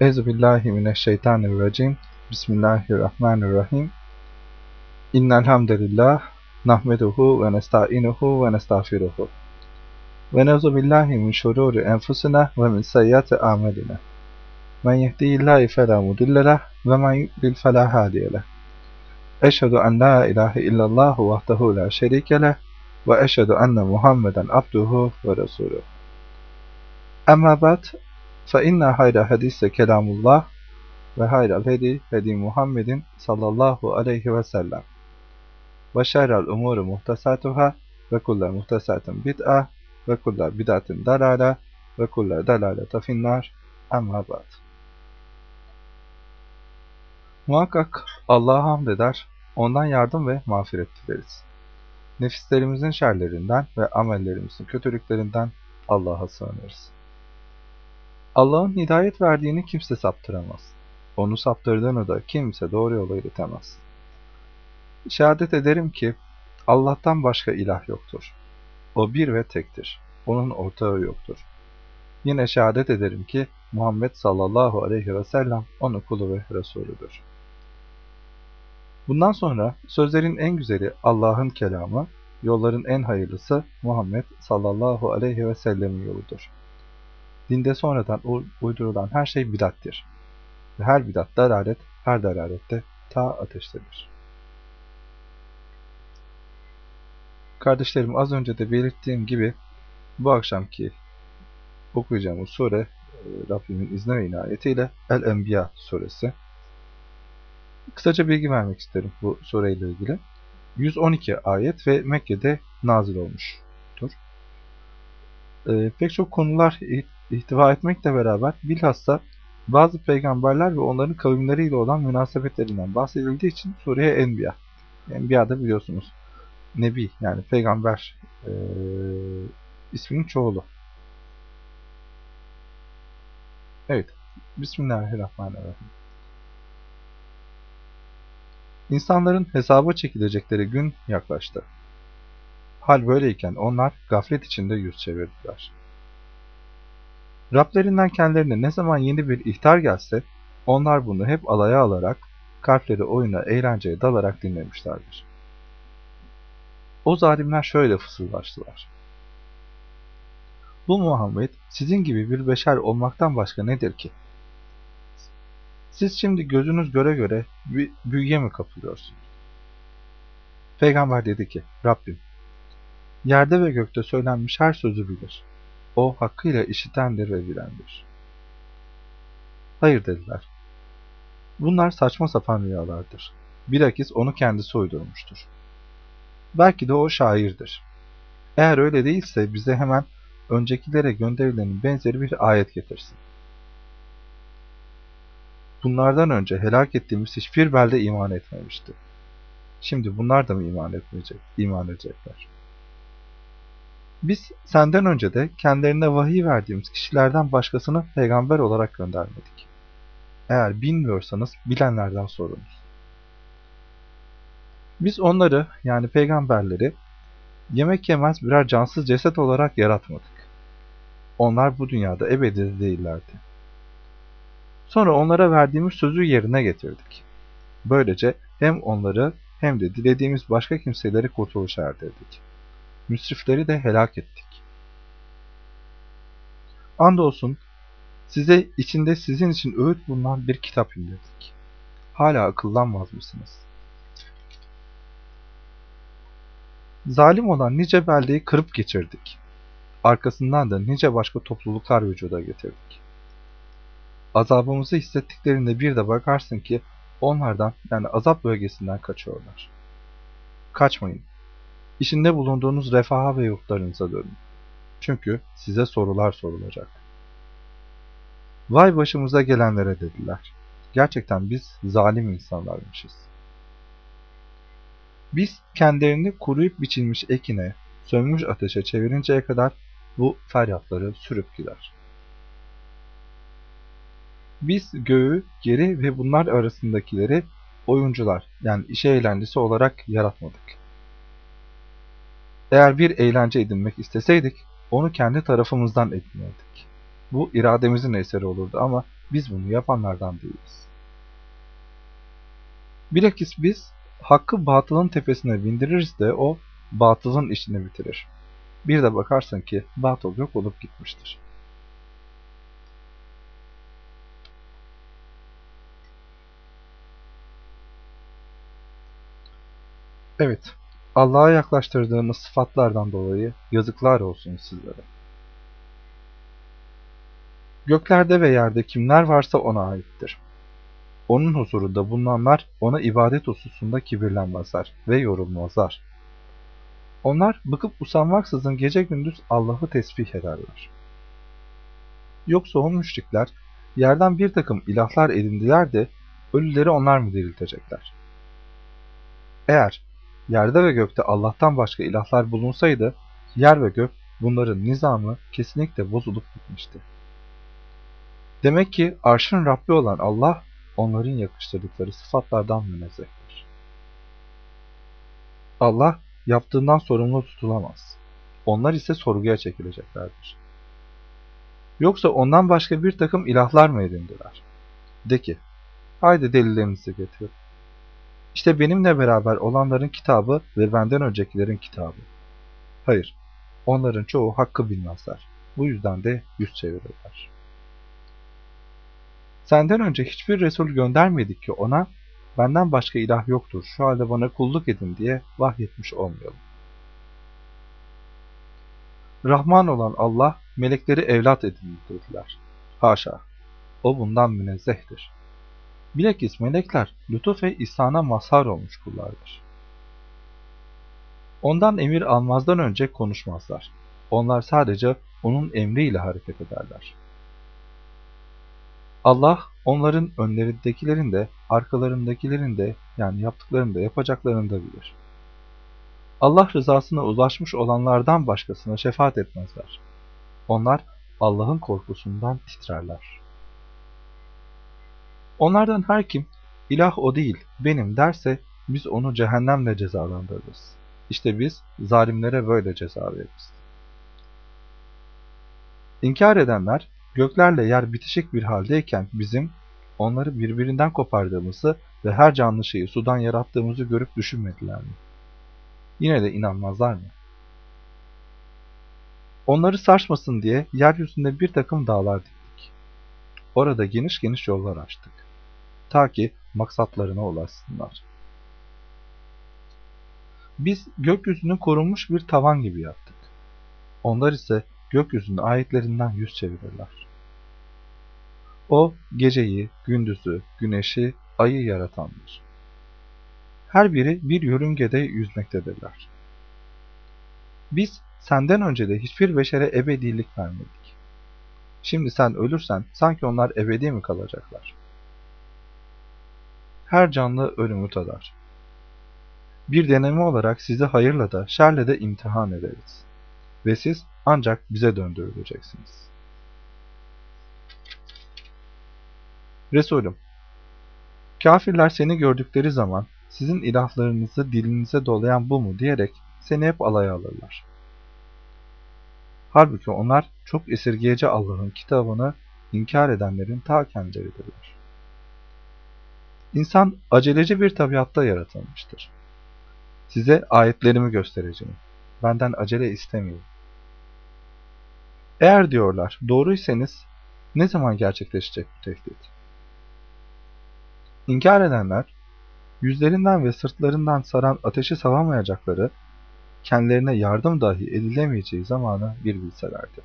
Euzubillahimineşşeytanirracim. Bismillahirrahmanirrahim. İnnel hamdelellah nahmeduhu ve nestainuhu ve nestağfiruhu. Ve neuzu billahi min şururi enfusina ve min sayyiati amelina. Men yehdihillahu fela ve men yudlil fela hadiye leh. Eşhedü en la ilahe illallah vahdehu la şerike ve eşhedü enne Muhammeden abduhu ve resuluhu. Amma ba'd inna hayra hadise kelamullah ve hayral hedi hedi Muhammedin sallallahu aleyhi ve sellem. Ve şerrel umuru muhtesatuhâ ve kulle muhtesatin bid'a ve kulle bid'atin dalâle ve kulle dalâlete finnâr. Amma ba'd. Muhakkak Allah'a hamd eder, ondan yardım ve mağfiret dileriz. Nefislerimizin şerlerinden ve amellerimizin kötülüklerinden Allah'a sığınırız. Allah'ın hidayet verdiğini kimse saptıramaz. Onu saptırdığını da kimse doğru yola iletemez. Şehadet ederim ki Allah'tan başka ilah yoktur. O bir ve tektir. Onun ortağı yoktur. Yine şehadet ederim ki Muhammed sallallahu aleyhi ve sellem onun kulu ve Resulüdür. Bundan sonra sözlerin en güzeli Allah'ın kelamı, yolların en hayırlısı Muhammed sallallahu aleyhi ve sellemin yoludur. Dinde sonradan uydurulan her şey bidattir. Ve her bidat dalalet, her dalalette ta ateştedir. Kardeşlerim az önce de belirttiğim gibi bu akşamki okuyacağımız sure Rabbimin izni ve inayetiyle El-Enbiya suresi. Kısaca bilgi vermek isterim bu sureyle ilgili. 112 ayet ve Mekke'de nazil olmuştur. Ee, pek çok konular ihtiva etmekle beraber bilhassa bazı peygamberler ve onların kavimleriyle olan münasebetlerinden bahsedildiği için sureye Enbiya. Enbiya da biliyorsunuz Nebi yani peygamber e, isminin çoğulu. Evet. Bismillahirrahmanirrahim. İnsanların hesaba çekilecekleri gün yaklaştı. Hal böyleyken onlar gaflet içinde yüz çevirdiler. Rablerinden kendilerine ne zaman yeni bir ihtar gelse, onlar bunu hep alaya alarak, kalpleri oyuna, eğlenceye dalarak dinlemişlerdir. O zalimler şöyle fısıldaştılar. Bu Muhammed sizin gibi bir beşer olmaktan başka nedir ki? Siz şimdi gözünüz göre göre büyüye mi kapılıyorsunuz? Peygamber dedi ki, Rabbim, yerde ve gökte söylenmiş her sözü bilir. O hakkıyla işitendir ve bilendir. Hayır dediler. Bunlar saçma sapan rüyalardır. Bilakis onu kendisi uydurmuştur. Belki de o şairdir. Eğer öyle değilse bize hemen öncekilere gönderilenin benzeri bir ayet getirsin. Bunlardan önce helak ettiğimiz hiçbir belde iman etmemişti. Şimdi bunlar da mı iman etmeyecek, iman edecekler? Biz senden önce de kendilerine vahiy verdiğimiz kişilerden başkasını peygamber olarak göndermedik. Eğer bilmiyorsanız bilenlerden sorunuz. Biz onları yani peygamberleri yemek yemez birer cansız ceset olarak yaratmadık. Onlar bu dünyada ebedi değillerdi. Sonra onlara verdiğimiz sözü yerine getirdik. Böylece hem onları hem de dilediğimiz başka kimseleri kurtuluşa erdirdik. Müsrifleri de helak ettik. Andolsun size içinde sizin için öğüt bulunan bir kitap indirdik. Hala akıllanmaz mısınız? Zalim olan nice beldeyi kırıp geçirdik. Arkasından da nice başka topluluklar vücuda getirdik. Azabımızı hissettiklerinde bir de bakarsın ki onlardan yani azap bölgesinden kaçıyorlar. Kaçmayın. İçinde bulunduğunuz refaha ve yurtlarınıza dönün. Çünkü size sorular sorulacak. Vay başımıza gelenlere dediler. Gerçekten biz zalim insanlarmışız. Biz kendilerini kuruyup biçilmiş ekine, sönmüş ateşe çevirinceye kadar bu feryatları sürüp gider. Biz göğü, geri ve bunlar arasındakileri oyuncular yani işe eğlencesi olarak yaratmadık. Eğer bir eğlence edinmek isteseydik, onu kendi tarafımızdan edinirdik. bu irademizin eseri olurdu ama biz bunu yapanlardan değiliz. Bilakis biz hakkı batılın tepesine bindiririz de o batılın işini bitirir. Bir de bakarsın ki batıl yok olup gitmiştir. Evet, Allah'a yaklaştırdığımız sıfatlardan dolayı yazıklar olsun sizlere. Göklerde ve yerde kimler varsa ona aittir. Onun huzurunda bulunanlar ona ibadet hususunda kibirlenmezler ve yorulmazlar. Onlar bıkıp usanmaksızın gece gündüz Allah'ı tesbih ederler. Yoksa o müşrikler yerden bir takım ilahlar edindiler de ölüleri onlar mı diriltecekler? Eğer yerde ve gökte Allah'tan başka ilahlar bulunsaydı, yer ve gök bunların nizamı kesinlikle bozulup gitmişti. Demek ki arşın Rabbi olan Allah, onların yakıştırdıkları sıfatlardan münezzehtir. Allah, yaptığından sorumlu tutulamaz. Onlar ise sorguya çekileceklerdir. Yoksa ondan başka bir takım ilahlar mı edindiler? De ki, haydi delillerinizi getirin. İşte benimle beraber olanların kitabı ve benden öncekilerin kitabı. Hayır, onların çoğu hakkı bilmezler. Bu yüzden de yüz çevirirler. Senden önce hiçbir Resul göndermedik ki ona, benden başka ilah yoktur, şu halde bana kulluk edin diye vahyetmiş olmayalım. Rahman olan Allah, melekleri evlat edindirdiler. Haşa, o bundan münezzehtir. Bilakis melekler lütuf ve ihsana mazhar olmuş kullardır. Ondan emir almazdan önce konuşmazlar. Onlar sadece onun emriyle hareket ederler. Allah onların önlerindekilerin de arkalarındakilerin de yani yaptıklarını da yapacaklarını da bilir. Allah rızasına ulaşmış olanlardan başkasına şefaat etmezler. Onlar Allah'ın korkusundan titrerler. Onlardan her kim ilah o değil benim derse biz onu cehennemle cezalandırırız. İşte biz zalimlere böyle ceza veririz. İnkar edenler göklerle yer bitişik bir haldeyken bizim onları birbirinden kopardığımızı ve her canlı şeyi sudan yarattığımızı görüp düşünmediler mi? Yine de inanmazlar mı? Onları sarsmasın diye yeryüzünde bir takım dağlar diktik. Orada geniş geniş yollar açtık. Ta ki maksatlarına ulaşsınlar. Biz gökyüzünü korunmuş bir tavan gibi yaptık. Onlar ise gökyüzünün ayetlerinden yüz çevirirler. O, geceyi, gündüzü, güneşi, ayı yaratandır. Her biri bir yörüngede yüzmektedirler. Biz senden önce de hiçbir beşere ebedilik vermedik. Şimdi sen ölürsen sanki onlar ebedi mi kalacaklar? Her canlı ölümü tadar. Bir deneme olarak sizi hayırla da şerle de imtihan ederiz. Ve siz ancak bize döndürüleceksiniz. Resulüm, kafirler seni gördükleri zaman sizin ilahlarınızı dilinize dolayan bu mu diyerek seni hep alaya alırlar. Halbuki onlar çok esirgeyici Allah'ın kitabını inkar edenlerin ta kendileridirler. İnsan aceleci bir tabiatta yaratılmıştır. Size ayetlerimi göstereceğim. Benden acele istemeyin. Eğer diyorlar doğruysanız ne zaman gerçekleşecek bu tehdit? İnkar edenler yüzlerinden ve sırtlarından saran ateşi savamayacakları, kendilerine yardım dahi edilemeyeceği zamanı bir bilselerdi.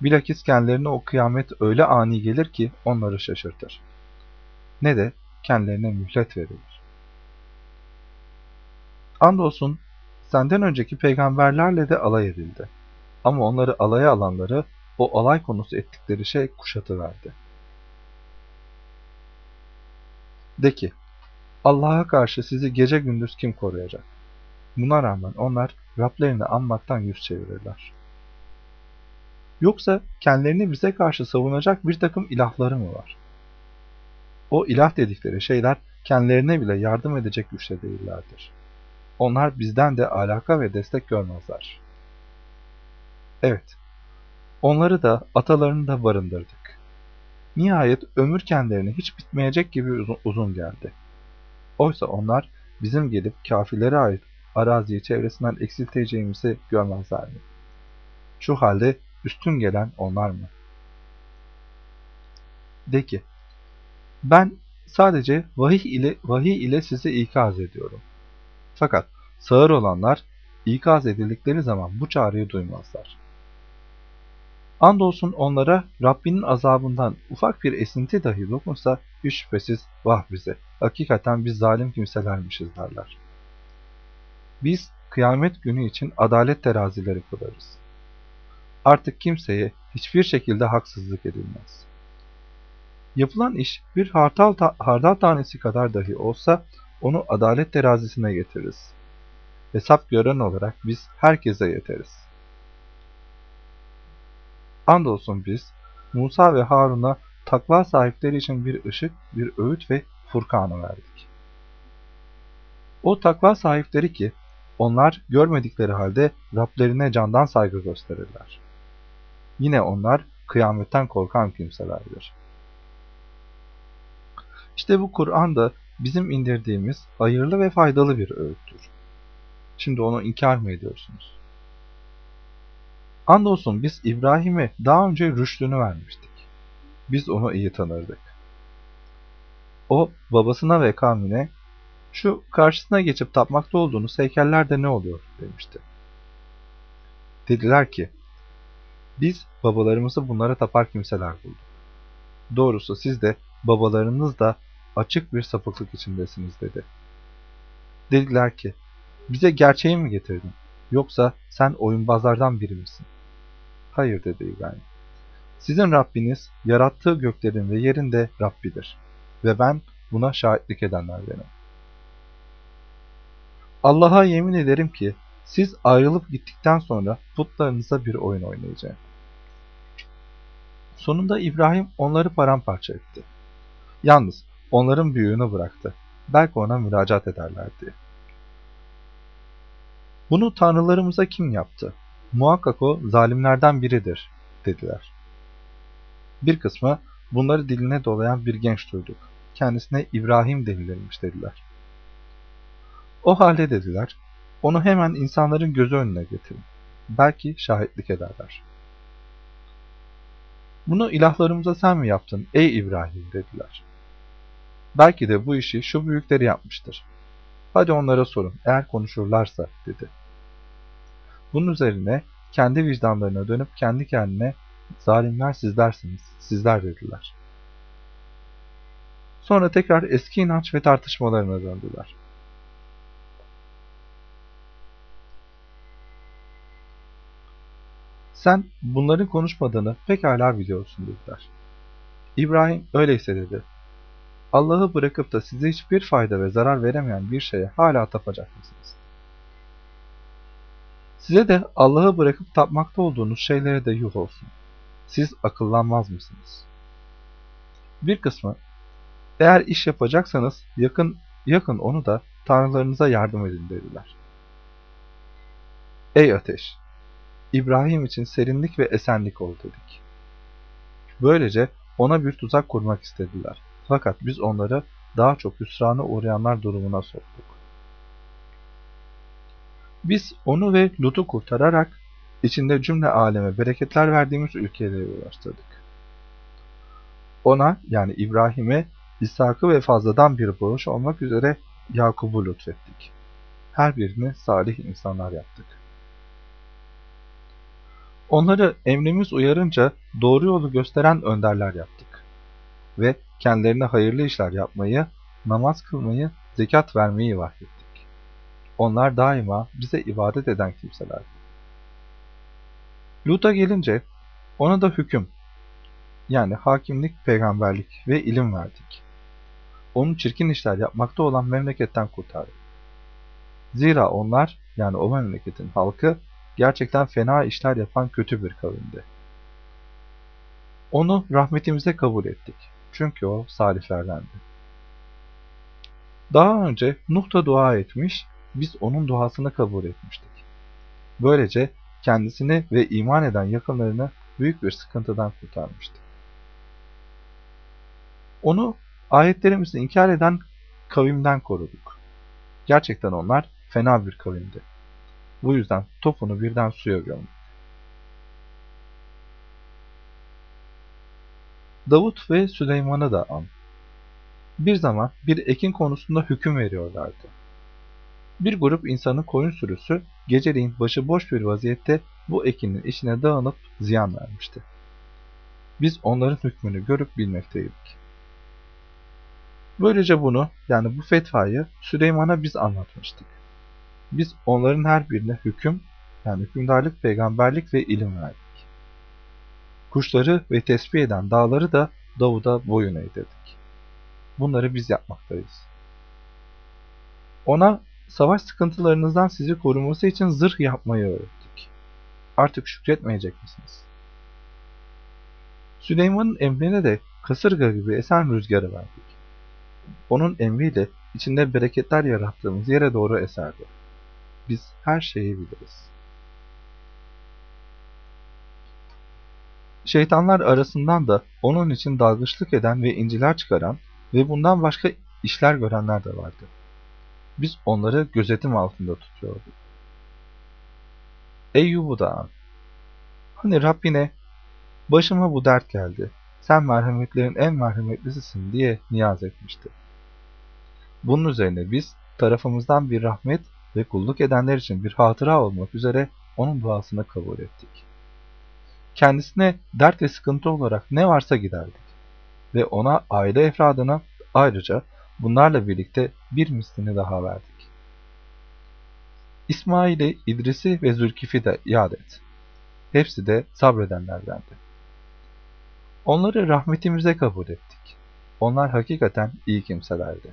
Bilakis kendilerine o kıyamet öyle ani gelir ki onları şaşırtır. Ne de kendilerine mühlet verilir. Andolsun senden önceki peygamberlerle de alay edildi. Ama onları alaya alanları o alay konusu ettikleri şey kuşatıverdi. De ki, Allah'a karşı sizi gece gündüz kim koruyacak? Buna rağmen onlar Rablerini anmaktan yüz çevirirler. Yoksa kendilerini bize karşı savunacak bir takım ilahları mı var? O ilah dedikleri şeyler kendilerine bile yardım edecek güçte değillerdir. Onlar bizden de alaka ve destek görmezler. Evet, Onları da atalarını da barındırdık. Nihayet ömür kendilerine hiç bitmeyecek gibi uzun, geldi. Oysa onlar bizim gelip kafirlere ait araziyi çevresinden eksilteceğimizi görmezler mi? Şu halde üstün gelen onlar mı? De ki, ben sadece vahiy ile, vahiy ile size ikaz ediyorum. Fakat sağır olanlar ikaz edildikleri zaman bu çağrıyı duymazlar. Andolsun onlara Rabbinin azabından ufak bir esinti dahi dokunsa hiç şüphesiz vah bize, hakikaten biz zalim kimselermişiz derler. Biz kıyamet günü için adalet terazileri kurarız. Artık kimseye hiçbir şekilde haksızlık edilmez. Yapılan iş bir hardal, ta hardal tanesi kadar dahi olsa onu adalet terazisine getiririz. Hesap gören olarak biz herkese yeteriz. Andolsun biz Musa ve Harun'a takva sahipleri için bir ışık, bir öğüt ve Furkan'ı verdik. O takva sahipleri ki onlar görmedikleri halde Rablerine candan saygı gösterirler. Yine onlar kıyametten korkan kimselerdir. İşte bu Kur'an da bizim indirdiğimiz hayırlı ve faydalı bir öğüttür. Şimdi onu inkar mı ediyorsunuz? Andolsun biz İbrahim'e daha önce rüştünü vermiştik. Biz onu iyi tanırdık. O babasına ve kavmine şu karşısına geçip tapmakta olduğunuz heykellerde ne oluyor demişti. Dediler ki biz babalarımızı bunlara tapar kimseler bulduk. Doğrusu siz de babalarınız da açık bir sapıklık içindesiniz dedi. Dediler ki bize gerçeği mi getirdin yoksa sen oyunbazlardan biri misin? Hayır dedi İbrahim. Sizin Rabbiniz yarattığı göklerin ve yerin de Rabbidir. Ve ben buna şahitlik edenlerdenim. Allah'a yemin ederim ki siz ayrılıp gittikten sonra putlarınıza bir oyun oynayacağım. Sonunda İbrahim onları paramparça etti. Yalnız onların büyüğünü bıraktı. Belki ona müracaat ederlerdi. Bunu tanrılarımıza kim yaptı? Muhakkak o zalimlerden biridir, dediler. Bir kısmı bunları diline dolayan bir genç duyduk. Kendisine İbrahim denilirmiş dediler. O halde dediler, onu hemen insanların gözü önüne getirin. Belki şahitlik ederler. Bunu ilahlarımıza sen mi yaptın ey İbrahim dediler. Belki de bu işi şu büyükleri yapmıştır. Hadi onlara sorun eğer konuşurlarsa dedi. Bunun üzerine kendi vicdanlarına dönüp kendi kendine zalimler sizlersiniz, sizler dediler. Sonra tekrar eski inanç ve tartışmalarına döndüler. Sen bunların konuşmadığını pekala biliyorsun dediler. İbrahim öyleyse dedi. Allah'ı bırakıp da size hiçbir fayda ve zarar veremeyen bir şeye hala tapacak mısınız? Size de Allah'ı bırakıp tapmakta olduğunuz şeylere de yuh olsun. Siz akıllanmaz mısınız? Bir kısmı, eğer iş yapacaksanız yakın, yakın onu da tanrılarınıza yardım edin dediler. Ey ateş! İbrahim için serinlik ve esenlik ol dedik. Böylece ona bir tuzak kurmak istediler. Fakat biz onları daha çok hüsrana uğrayanlar durumuna soktuk. Biz onu ve Lut'u kurtararak içinde cümle aleme bereketler verdiğimiz ülkelere ulaştırdık. Ona yani İbrahim'e İshak'ı ve fazladan bir bağış olmak üzere Yakub'u lütfettik. Her birini salih insanlar yaptık. Onları emrimiz uyarınca doğru yolu gösteren önderler yaptık. Ve kendilerine hayırlı işler yapmayı, namaz kılmayı, zekat vermeyi vahyettik. Onlar daima bize ibadet eden kimseler. Lut'a gelince ona da hüküm, yani hakimlik, peygamberlik ve ilim verdik. Onu çirkin işler yapmakta olan memleketten kurtardık. Zira onlar, yani o memleketin halkı, gerçekten fena işler yapan kötü bir kavimdi. Onu rahmetimize kabul ettik. Çünkü o salihlerdendi. Daha önce Nuh da dua etmiş biz onun duasını kabul etmiştik. Böylece kendisini ve iman eden yakınlarını büyük bir sıkıntıdan kurtarmıştı. Onu ayetlerimizi inkar eden kavimden koruduk. Gerçekten onlar fena bir kavimdi. Bu yüzden topunu birden suya gömdü. Davut ve Süleyman'ı da an. Bir zaman bir ekin konusunda hüküm veriyorlardı. Bir grup insanın koyun sürüsü geceleyin başıboş bir vaziyette bu ekinin içine dağınıp ziyan vermişti. Biz onların hükmünü görüp bilmekteydik. Böylece bunu yani bu fetvayı Süleyman'a biz anlatmıştık. Biz onların her birine hüküm yani hükümdarlık, peygamberlik ve ilim verdik. Kuşları ve tesbih eden dağları da Davud'a boyun eğdirdik. Bunları biz yapmaktayız. Ona savaş sıkıntılarınızdan sizi koruması için zırh yapmayı öğrettik. Artık şükretmeyecek misiniz? Süleyman'ın emrine de kasırga gibi esen rüzgarı verdik. Onun emriyle içinde bereketler yarattığımız yere doğru eserdi. Biz her şeyi biliriz. Şeytanlar arasından da onun için dalgıçlık eden ve inciler çıkaran ve bundan başka işler görenler de vardı. Biz onları gözetim altında tutuyorduk. Eyyub'u da an. Hani Rabbine başıma bu dert geldi. Sen merhametlerin en merhametlisisin diye niyaz etmişti. Bunun üzerine biz tarafımızdan bir rahmet ve kulluk edenler için bir hatıra olmak üzere onun duasını kabul ettik. Kendisine dert ve sıkıntı olarak ne varsa giderdik ve ona aile efradına ayrıca bunlarla birlikte bir mislini daha verdik. İsmail'i, İdris'i ve Zülkif'i de yad et. Hepsi de sabredenlerdendi. Onları rahmetimize kabul ettik. Onlar hakikaten iyi kimselerdi.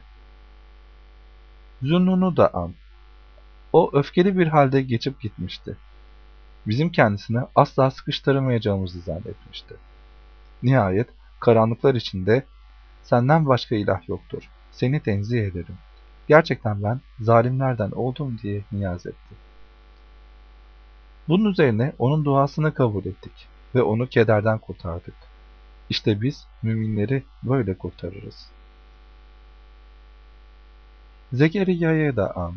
Zunnun'u da an. O öfkeli bir halde geçip gitmişti. Bizim kendisine asla sıkıştıramayacağımızı zannetmişti. Nihayet karanlıklar içinde senden başka ilah yoktur. Seni tenzih ederim. Gerçekten ben zalimlerden oldum diye niyaz etti. Bunun üzerine onun duasını kabul ettik ve onu kederden kurtardık. İşte biz müminleri böyle kurtarırız. Zekeriya'ya da an.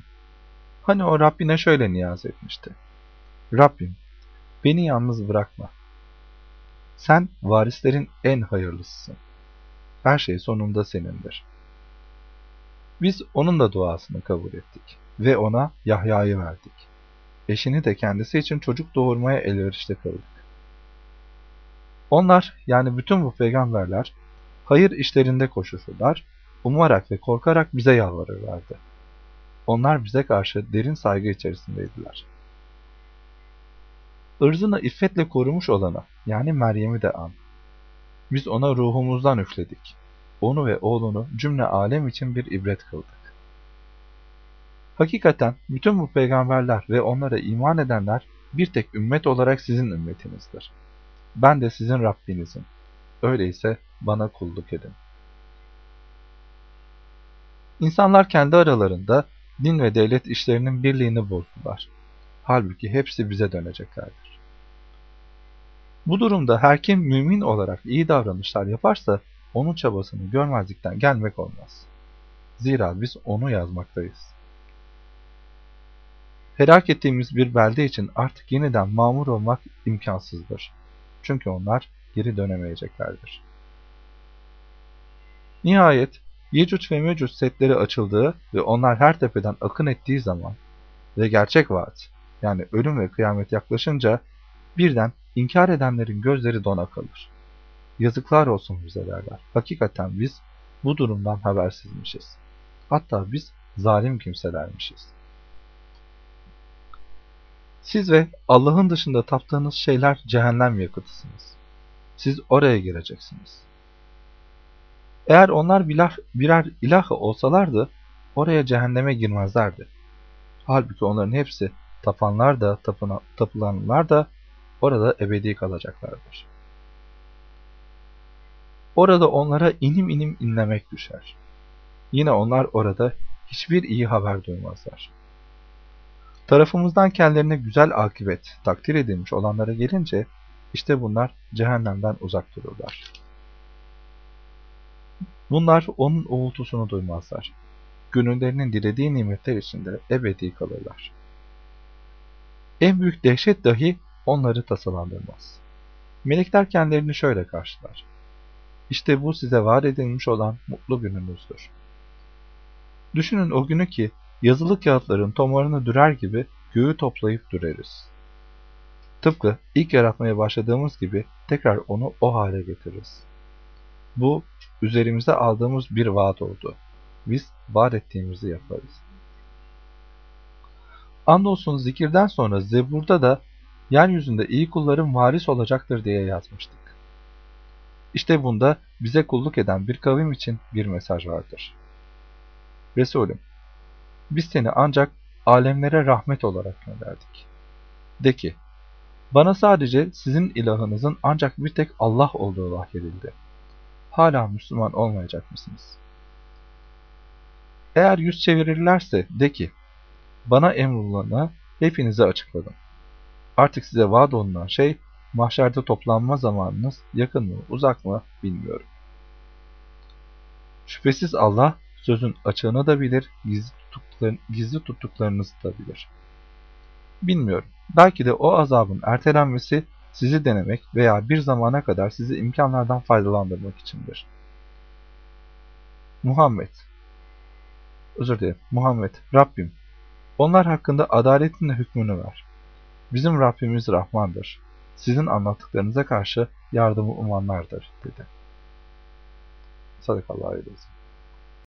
Hani o Rabbine şöyle niyaz etmişti. Rabbim, beni yalnız bırakma. Sen varislerin en hayırlısısın. Her şey sonunda senindir. Biz onun da duasını kabul ettik ve ona Yahya'yı verdik. Eşini de kendisi için çocuk doğurmaya elverişte kıldık. Onlar yani bütün bu peygamberler hayır işlerinde koşuşurlar, umarak ve korkarak bize yalvarırlardı. Onlar bize karşı derin saygı içerisindeydiler. Irzını iffetle korumuş olana yani Meryem'i de an. Biz ona ruhumuzdan üfledik. Onu ve oğlunu cümle alem için bir ibret kıldık. Hakikaten bütün bu peygamberler ve onlara iman edenler bir tek ümmet olarak sizin ümmetinizdir. Ben de sizin Rabbinizim. Öyleyse bana kulluk edin. İnsanlar kendi aralarında din ve devlet işlerinin birliğini bozdular. Halbuki hepsi bize döneceklerdir. Bu durumda her kim mümin olarak iyi davranışlar yaparsa onun çabasını görmezlikten gelmek olmaz. Zira biz onu yazmaktayız. Helak ettiğimiz bir belde için artık yeniden mamur olmak imkansızdır. Çünkü onlar geri dönemeyeceklerdir. Nihayet Yecüc ve Mecüc setleri açıldığı ve onlar her tepeden akın ettiği zaman ve gerçek vaat yani ölüm ve kıyamet yaklaşınca birden inkar edenlerin gözleri dona kalır. Yazıklar olsun bize derler. Hakikaten biz bu durumdan habersizmişiz. Hatta biz zalim kimselermişiz. Siz ve Allah'ın dışında taptığınız şeyler cehennem yakıtısınız. Siz oraya gireceksiniz. Eğer onlar birer, birer olsalardı, oraya cehenneme girmezlerdi. Halbuki onların hepsi tapanlar da, tapılanlar da orada ebedi kalacaklardır. Orada onlara inim inim inlemek düşer. Yine onlar orada hiçbir iyi haber duymazlar. Tarafımızdan kendilerine güzel akibet takdir edilmiş olanlara gelince İşte bunlar cehennemden uzak dururlar. Bunlar onun uğultusunu duymazlar. Gönüllerinin dilediği nimetler içinde ebedi kalırlar. En büyük dehşet dahi onları tasalandırmaz. Melekler kendilerini şöyle karşılar. İşte bu size vaat edilmiş olan mutlu gününüzdür. Düşünün o günü ki yazılı kağıtların tomarını dürer gibi göğü toplayıp düreriz. Tıpkı ilk yaratmaya başladığımız gibi tekrar onu o hale getiririz. Bu üzerimize aldığımız bir vaat oldu. Biz vaat ettiğimizi yaparız. Andolsun zikirden sonra Zebur'da da yeryüzünde iyi kulların varis olacaktır diye yazmıştık. İşte bunda bize kulluk eden bir kavim için bir mesaj vardır. Resulüm, biz seni ancak alemlere rahmet olarak gönderdik. De ki, bana sadece sizin ilahınızın ancak bir tek Allah olduğu vahyedildi. Hala Müslüman olmayacak mısınız? Eğer yüz çevirirlerse de ki, bana emrullanı hepinize açıkladım. Artık size vaat olunan şey, mahşerde toplanma zamanınız yakın mı, uzak mı bilmiyorum. Şüphesiz Allah sözün açığını da bilir, gizli, tuttuklar, gizli tuttuklarınızı da bilir. Bilmiyorum. Belki de o azabın ertelenmesi sizi denemek veya bir zamana kadar sizi imkanlardan faydalandırmak içindir. Muhammed Özür dilerim. Muhammed, Rabbim, onlar hakkında adaletinle hükmünü ver. Bizim Rabbimiz Rahmandır. Sizin anlattıklarınıza karşı yardımı umanlardır, dedi. Sadakallahu aleyhi ve sellem.